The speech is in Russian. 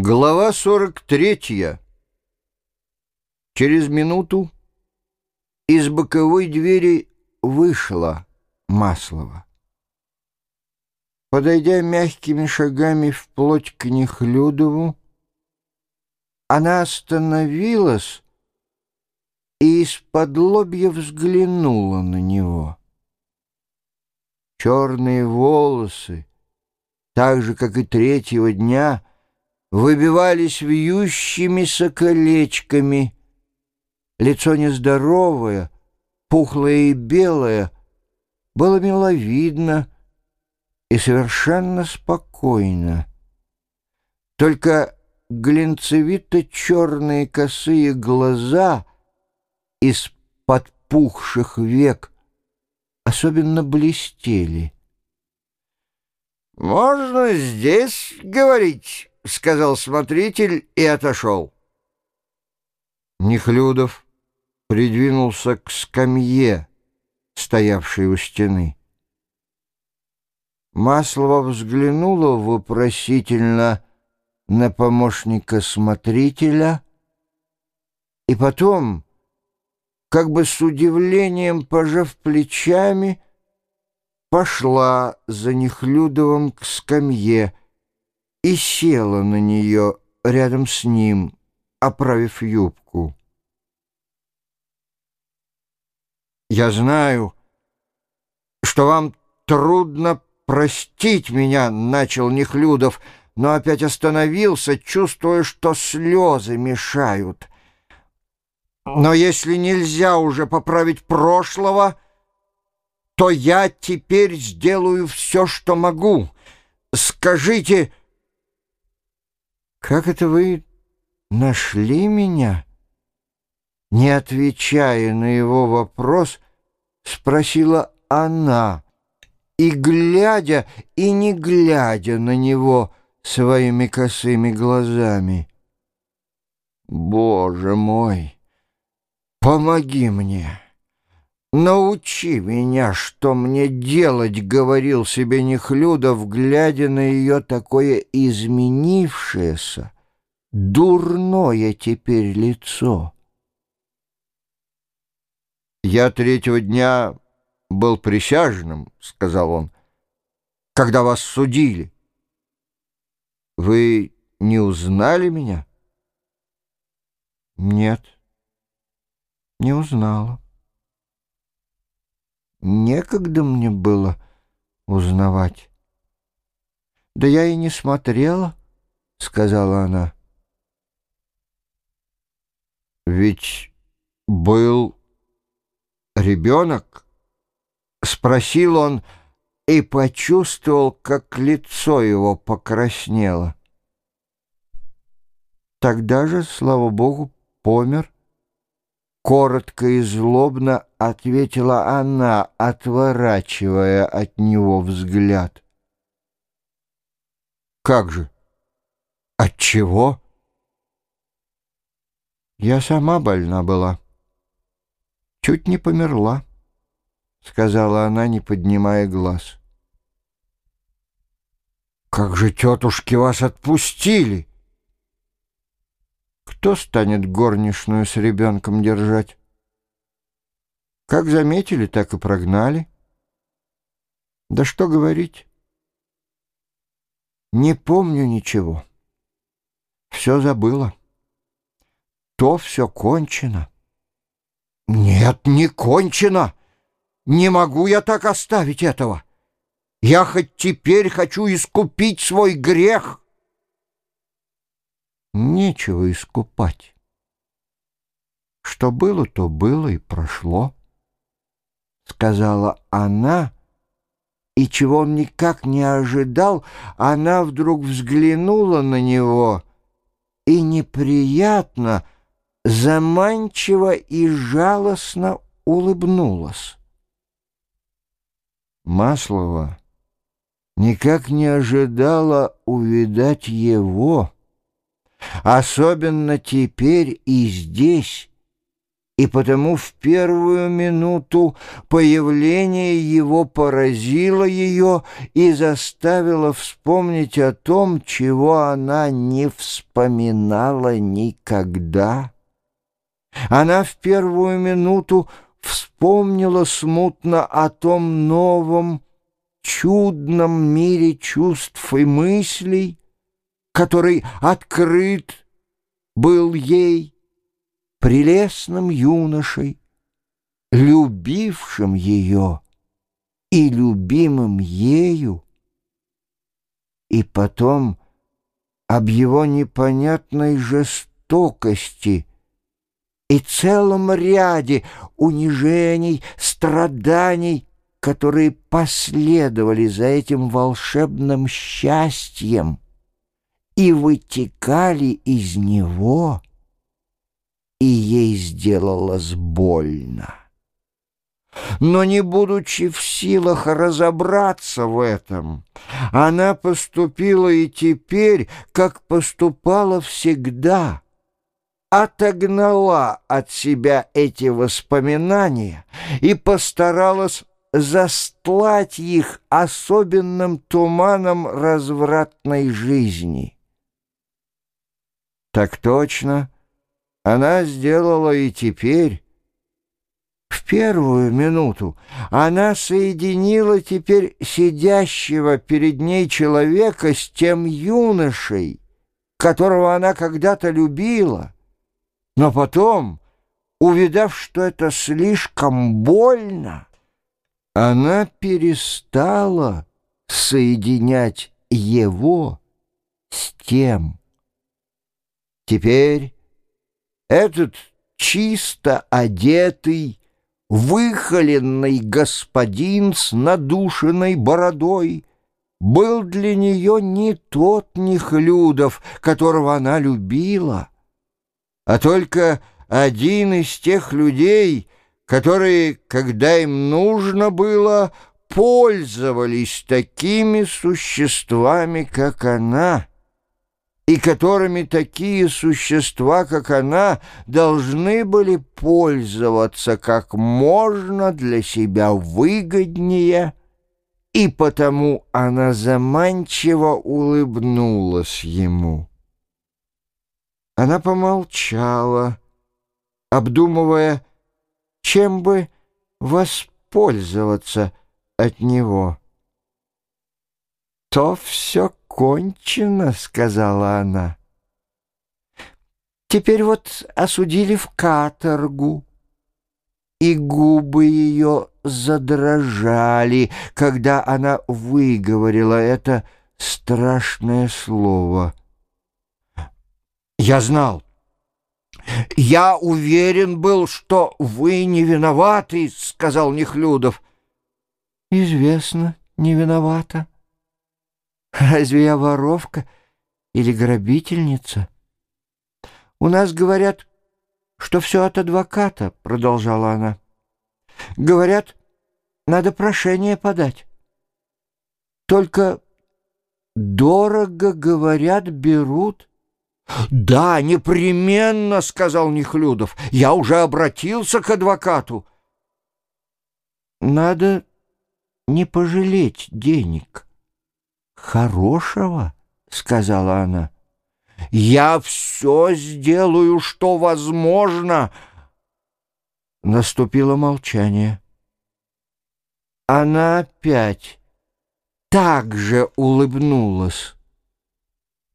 Глава 43. Через минуту из боковой двери вышла Маслова. Подойдя мягкими шагами вплоть к Нехлюдову, она остановилась и из-под лобья взглянула на него. Черные волосы, так же, как и третьего дня, выбивались вьющимися колечками. Лицо нездоровое, пухлое и белое, было миловидно и совершенно спокойно. Только глинцевито-черные косые глаза из-под пухших век особенно блестели. «Можно здесь говорить?» — сказал смотритель и отошел. Нехлюдов придвинулся к скамье, стоявшей у стены. Маслова взглянула вопросительно на помощника смотрителя и потом, как бы с удивлением пожав плечами, пошла за Нехлюдовым к скамье и села на нее рядом с ним, оправив юбку. «Я знаю, что вам трудно простить меня», — начал Нехлюдов, но опять остановился, чувствуя, что слезы мешают. «Но если нельзя уже поправить прошлого...» то я теперь сделаю все, что могу. Скажите, как это вы нашли меня? Не отвечая на его вопрос, спросила она, и, глядя и не глядя на него своими косыми глазами. «Боже мой, помоги мне!» «Научи меня, что мне делать», — говорил себе Нехлюдов, глядя на ее такое изменившееся, дурное теперь лицо. «Я третьего дня был присяжным», — сказал он, — «когда вас судили. Вы не узнали меня?» «Нет, не узнала». Некогда мне было узнавать. «Да я и не смотрела», — сказала она. «Ведь был ребенок?» — спросил он и почувствовал, как лицо его покраснело. Тогда же, слава богу, помер. Коротко и злобно ответила она, отворачивая от него взгляд. «Как же? От чего?» «Я сама больна была. Чуть не померла», — сказала она, не поднимая глаз. «Как же тетушки вас отпустили?» Кто станет горничную с ребенком держать? Как заметили, так и прогнали. Да что говорить? Не помню ничего. Все забыла. То все кончено. Нет, не кончено. Не могу я так оставить этого. Я хоть теперь хочу искупить свой грех нечего искупать. Что было, то было и прошло, — сказала она, и чего он никак не ожидал, она вдруг взглянула на него и неприятно, заманчиво и жалостно улыбнулась. Маслова никак не ожидала увидать его, Особенно теперь и здесь, и потому в первую минуту появление его поразило ее и заставило вспомнить о том, чего она не вспоминала никогда. Она в первую минуту вспомнила смутно о том новом, чудном мире чувств и мыслей, который открыт был ей, прелестным юношей, любившим ее и любимым ею, и потом об его непонятной жестокости и целом ряде унижений, страданий, которые последовали за этим волшебным счастьем и вытекали из него — и ей сделалось больно. Но не будучи в силах разобраться в этом, она поступила и теперь, как поступала всегда, отогнала от себя эти воспоминания и постаралась застлать их особенным туманом развратной жизни. Так точно — она сделала и теперь. В первую минуту она соединила теперь сидящего перед ней человека с тем юношей, которого она когда-то любила. Но потом, увидав, что это слишком больно, она перестала соединять его с тем. Теперь этот чисто одетый, выхоленный господин с надушенной бородой был для нее не тот Нехлюдов, которого она любила, а только один из тех людей, которые, когда им нужно было, пользовались такими существами, как она — и которыми такие существа, как она, должны были пользоваться как можно для себя выгоднее, и потому она заманчиво улыбнулась ему. Она помолчала, обдумывая, чем бы воспользоваться от него. То все кончено», — сказала она. «Теперь вот осудили в каторгу». И губы ее задрожали, когда она выговорила это страшное слово. «Я знал. Я уверен был, что вы не виноваты», — сказал Нехлюдов. «Известно, не виновата». Разве я воровка или грабительница? У нас говорят, что все от адвоката, продолжала она. Говорят, надо прошение подать. Только дорого, говорят, берут. «Да, непременно», — сказал Нехлюдов. «Я уже обратился к адвокату». «Надо не пожалеть денег» хорошего?» — сказала она. «Я все сделаю, что возможно!» Наступило молчание. Она опять так же улыбнулась.